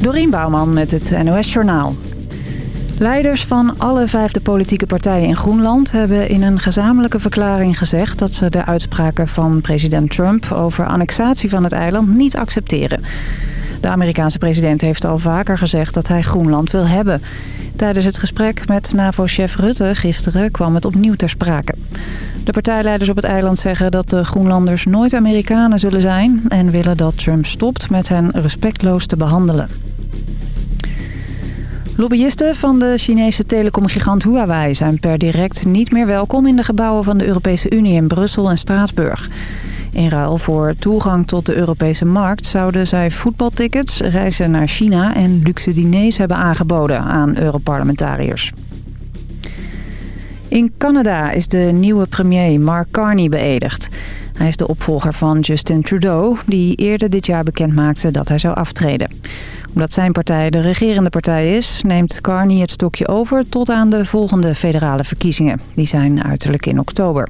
Dorien Bouwman met het NOS Journaal. Leiders van alle vijfde politieke partijen in Groenland hebben in een gezamenlijke verklaring gezegd dat ze de uitspraken van president Trump over annexatie van het eiland niet accepteren. De Amerikaanse president heeft al vaker gezegd dat hij Groenland wil hebben. Tijdens het gesprek met NAVO-chef Rutte gisteren kwam het opnieuw ter sprake. De partijleiders op het eiland zeggen dat de Groenlanders nooit Amerikanen zullen zijn... en willen dat Trump stopt met hen respectloos te behandelen. Lobbyisten van de Chinese telecomgigant Huawei zijn per direct niet meer welkom in de gebouwen van de Europese Unie in Brussel en Straatsburg. In ruil voor toegang tot de Europese markt zouden zij voetbaltickets, reizen naar China en luxe diners hebben aangeboden aan Europarlementariërs. In Canada is de nieuwe premier Mark Carney beëdigd. Hij is de opvolger van Justin Trudeau, die eerder dit jaar bekendmaakte dat hij zou aftreden. Omdat zijn partij de regerende partij is, neemt Carney het stokje over tot aan de volgende federale verkiezingen. Die zijn uiterlijk in oktober.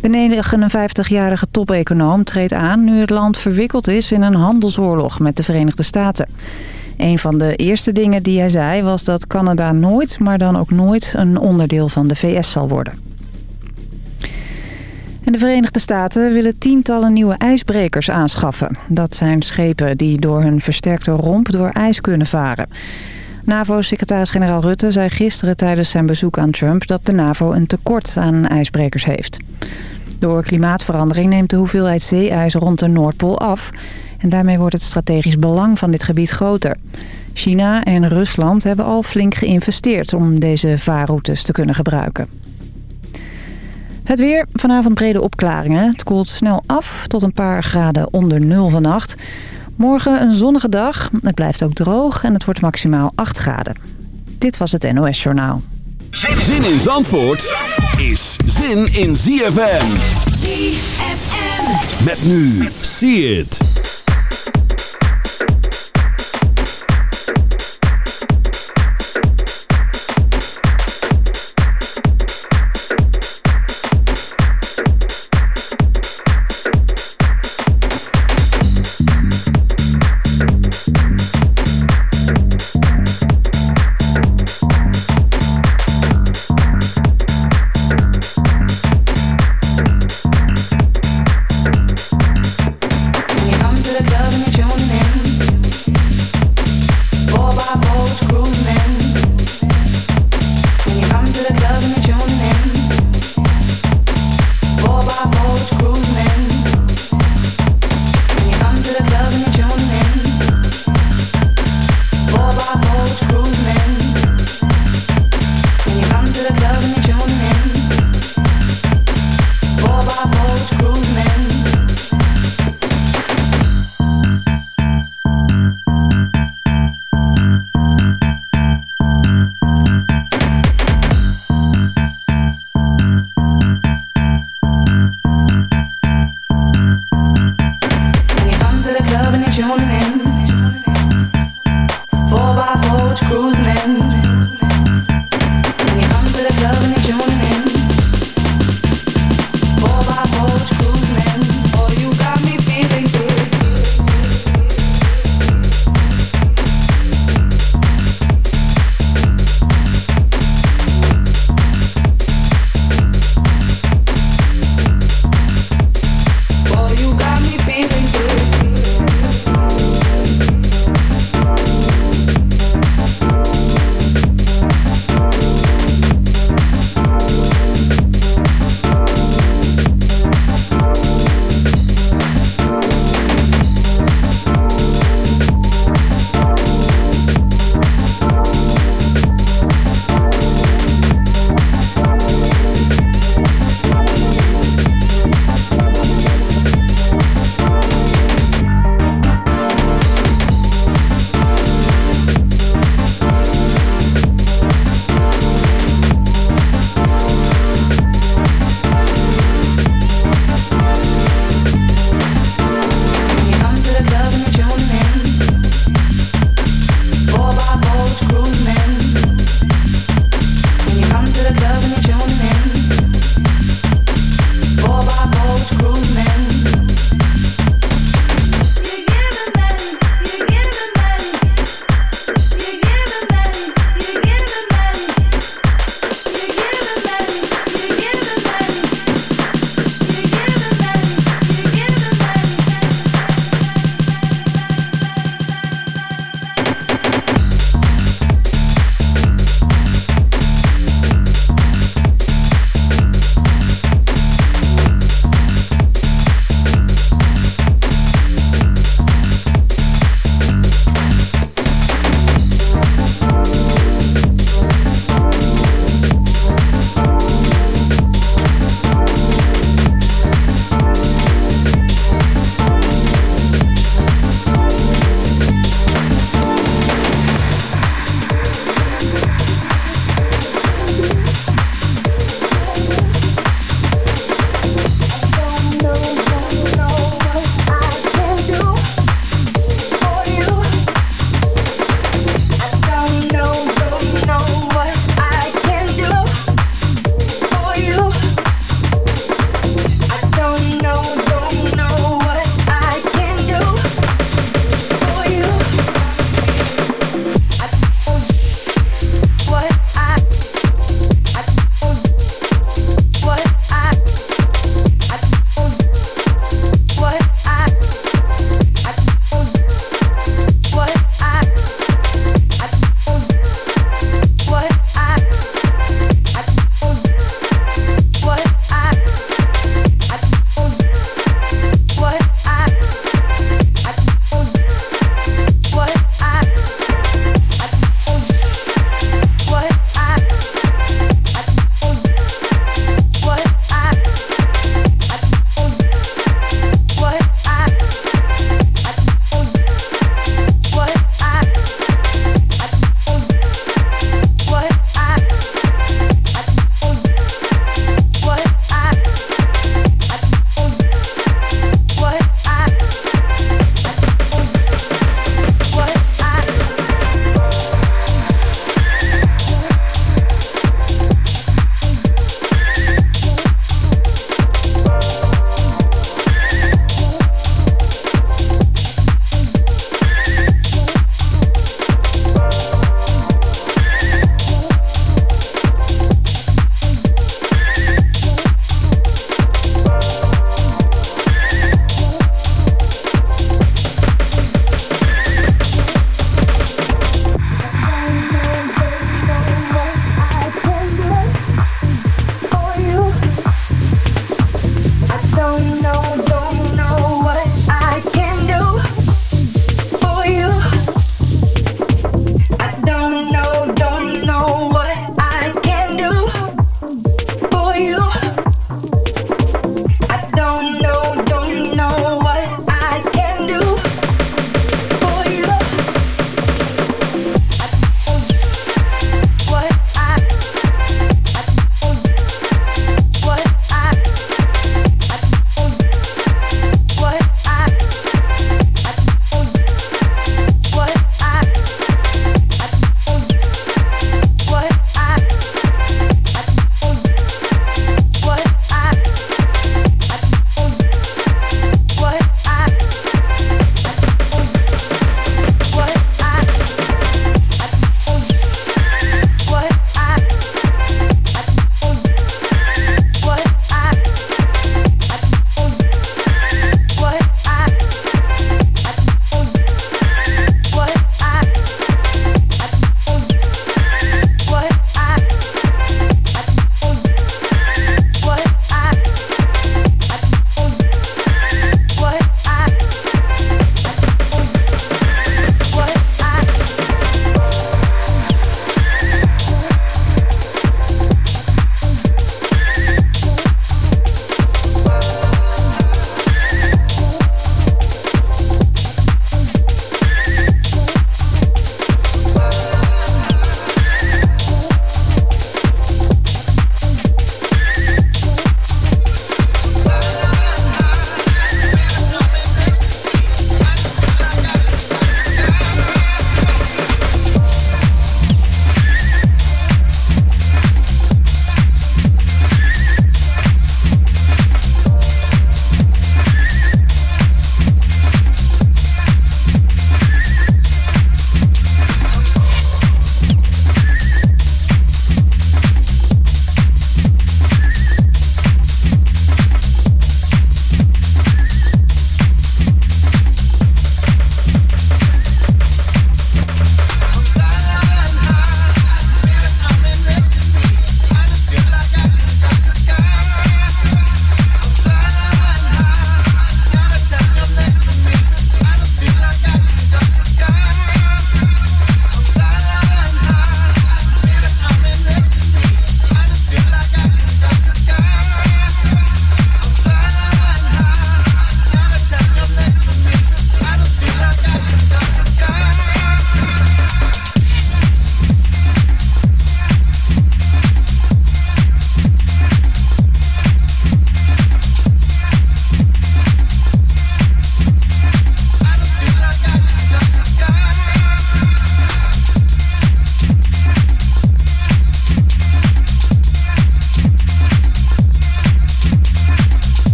De 59-jarige top-econoom treedt aan nu het land verwikkeld is in een handelsoorlog met de Verenigde Staten. Een van de eerste dingen die hij zei was dat Canada nooit, maar dan ook nooit, een onderdeel van de VS zal worden. De Verenigde Staten willen tientallen nieuwe ijsbrekers aanschaffen. Dat zijn schepen die door hun versterkte romp door ijs kunnen varen. NAVO-secretaris-generaal Rutte zei gisteren tijdens zijn bezoek aan Trump... dat de NAVO een tekort aan ijsbrekers heeft. Door klimaatverandering neemt de hoeveelheid zeeijs rond de Noordpool af... en daarmee wordt het strategisch belang van dit gebied groter. China en Rusland hebben al flink geïnvesteerd om deze vaarroutes te kunnen gebruiken. Het weer, vanavond brede opklaringen. Het koelt snel af tot een paar graden onder nul vannacht. Morgen een zonnige dag. Het blijft ook droog en het wordt maximaal 8 graden. Dit was het NOS Journaal. Zin in Zandvoort is zin in ZFM. ZFM. Met nu, see it.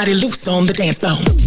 Body loose on the dance floor.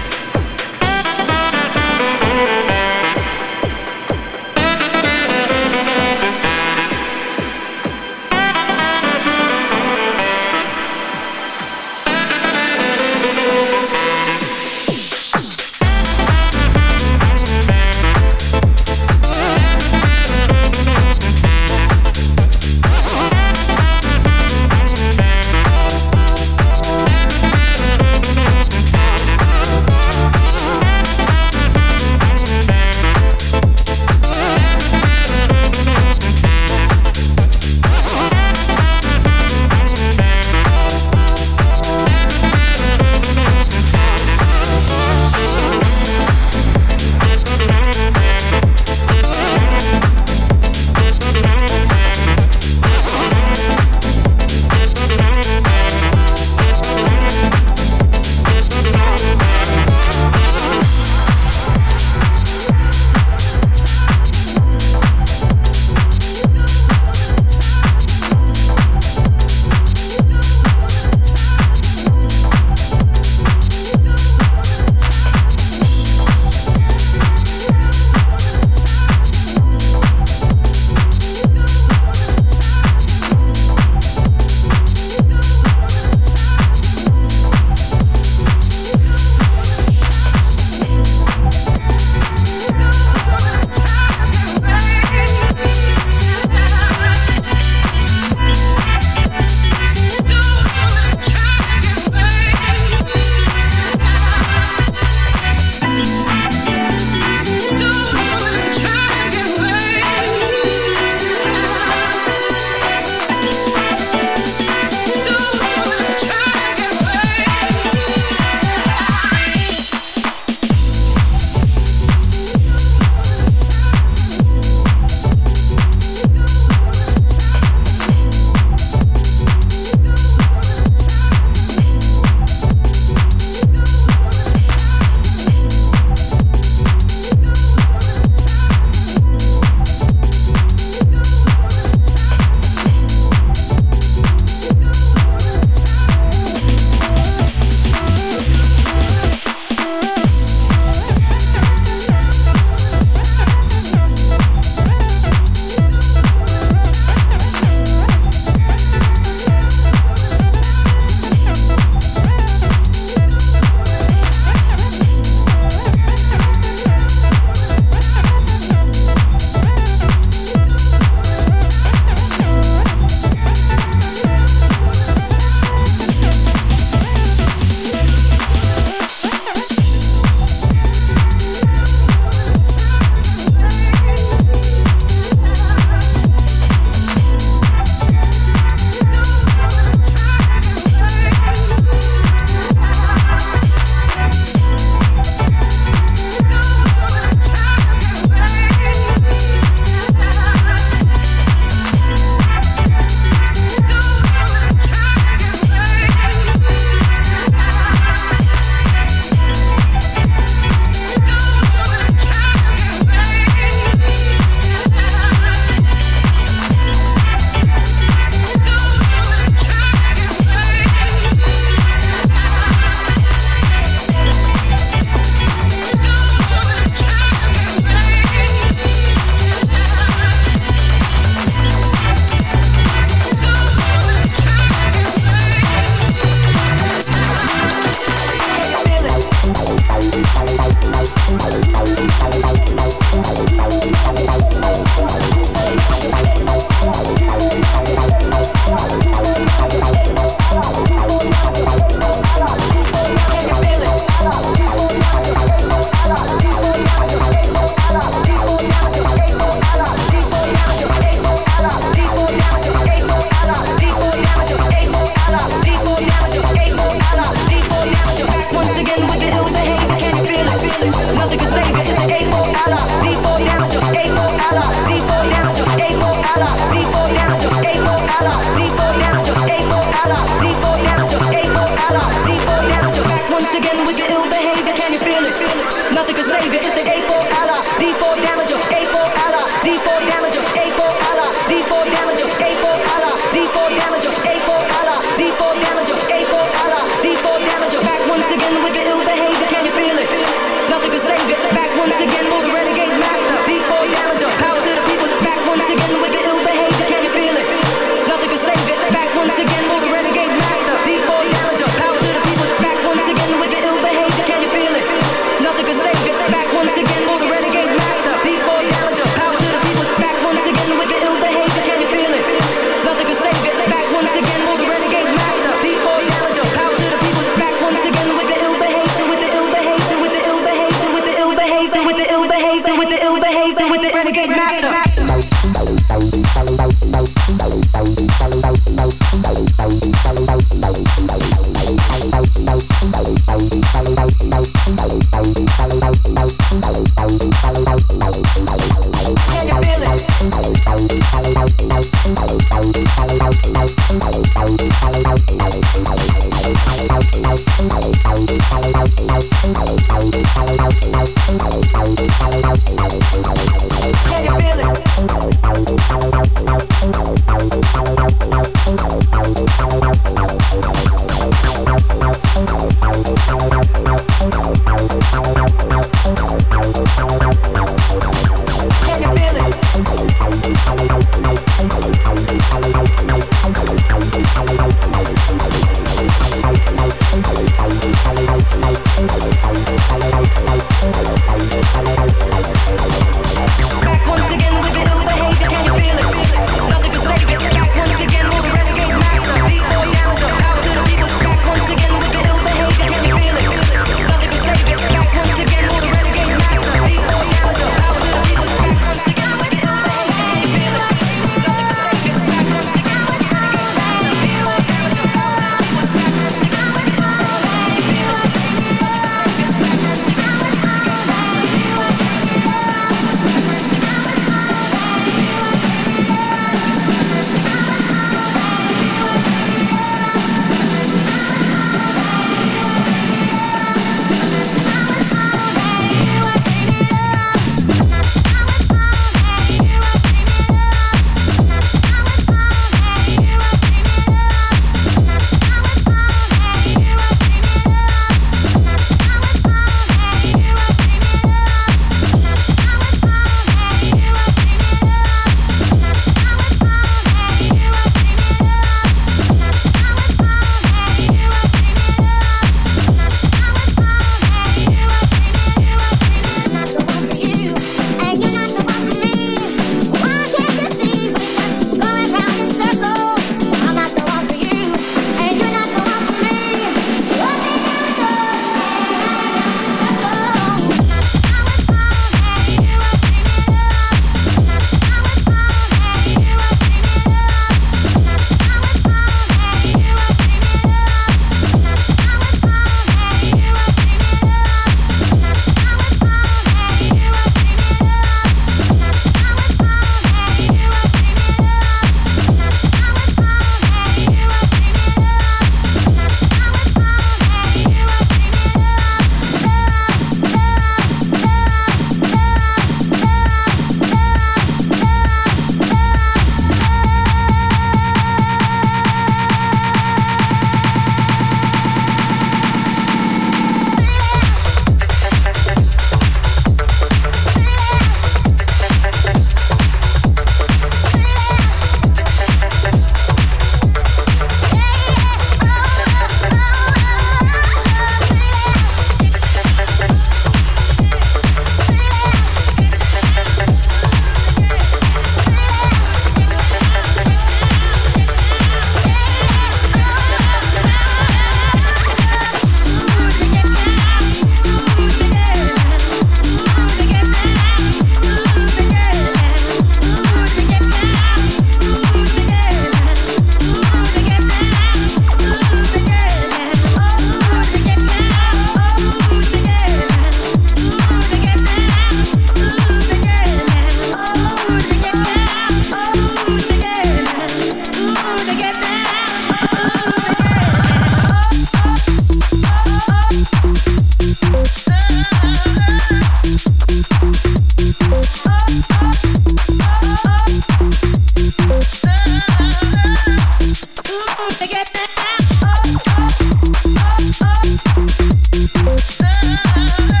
Love.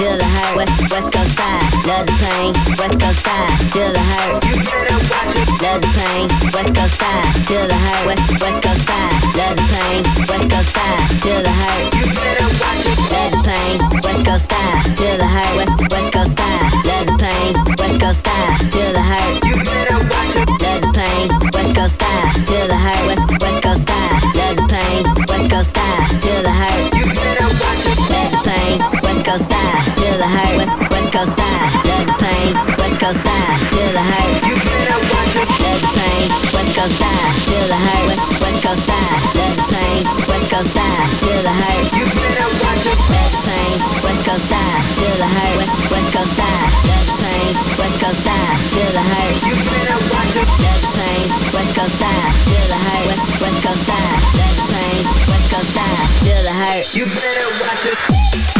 Feel the hurt. West West Coast side, love the pain. West Coast side, feel the hurt. Love the pain. West Coast side, feel the hurt. West West Coast side, love the pain. West Coast side, feel the hurt. Love the pain. West Coast side, feel the hurt. West West Coast side, love the pain. West Coast side, feel the hurt. Love the pain. West Coast side, feel the hurt. West West Coast side, love the pain. West Coast side, feel the hurt. Love the pain. West Coast side, feel the hurt. West West Coast side, love the pain. West Coast side, feel the hurt. Love the pain. West Coast side, feel the hurt. West West Coast side, love the pain. West Coast side, feel the hurt. Love the pain. West Coast side, feel the hurt. West West Coast side, love the pain. West Coast side, feel the hurt. You better watch it. Love the pain. West Coast side, feel the hurt. West West Coast side, love the pain. West Coast side, feel the hurt. You better watch it.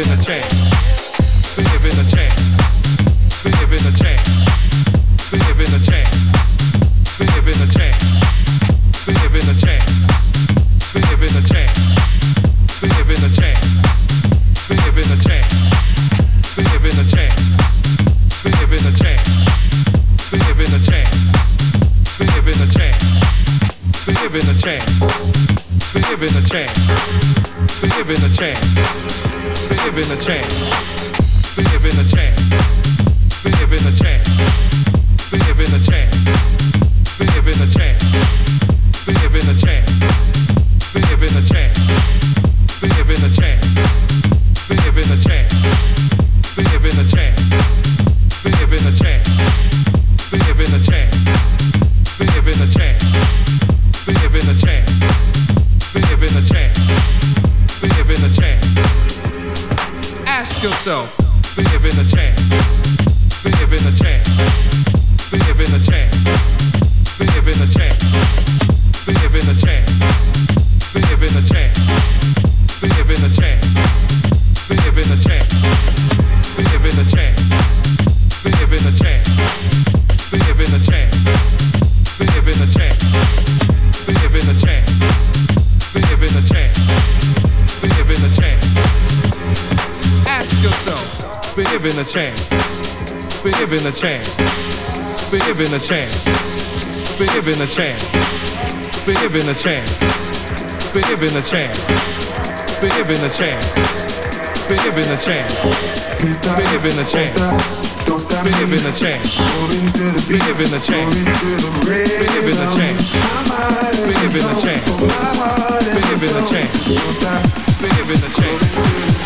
in a chain. a chance. Been given a chance. Been given a chance. Been given a chance. Been given a chance. Don't stop Been given a chance. Been given a chance. Been given a chance. Been given a chance. Been given a chance. Don't stop. Been given a chance.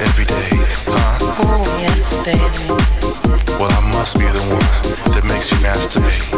every day, huh? Yes, baby. Well, I must be the one that makes you masturbate.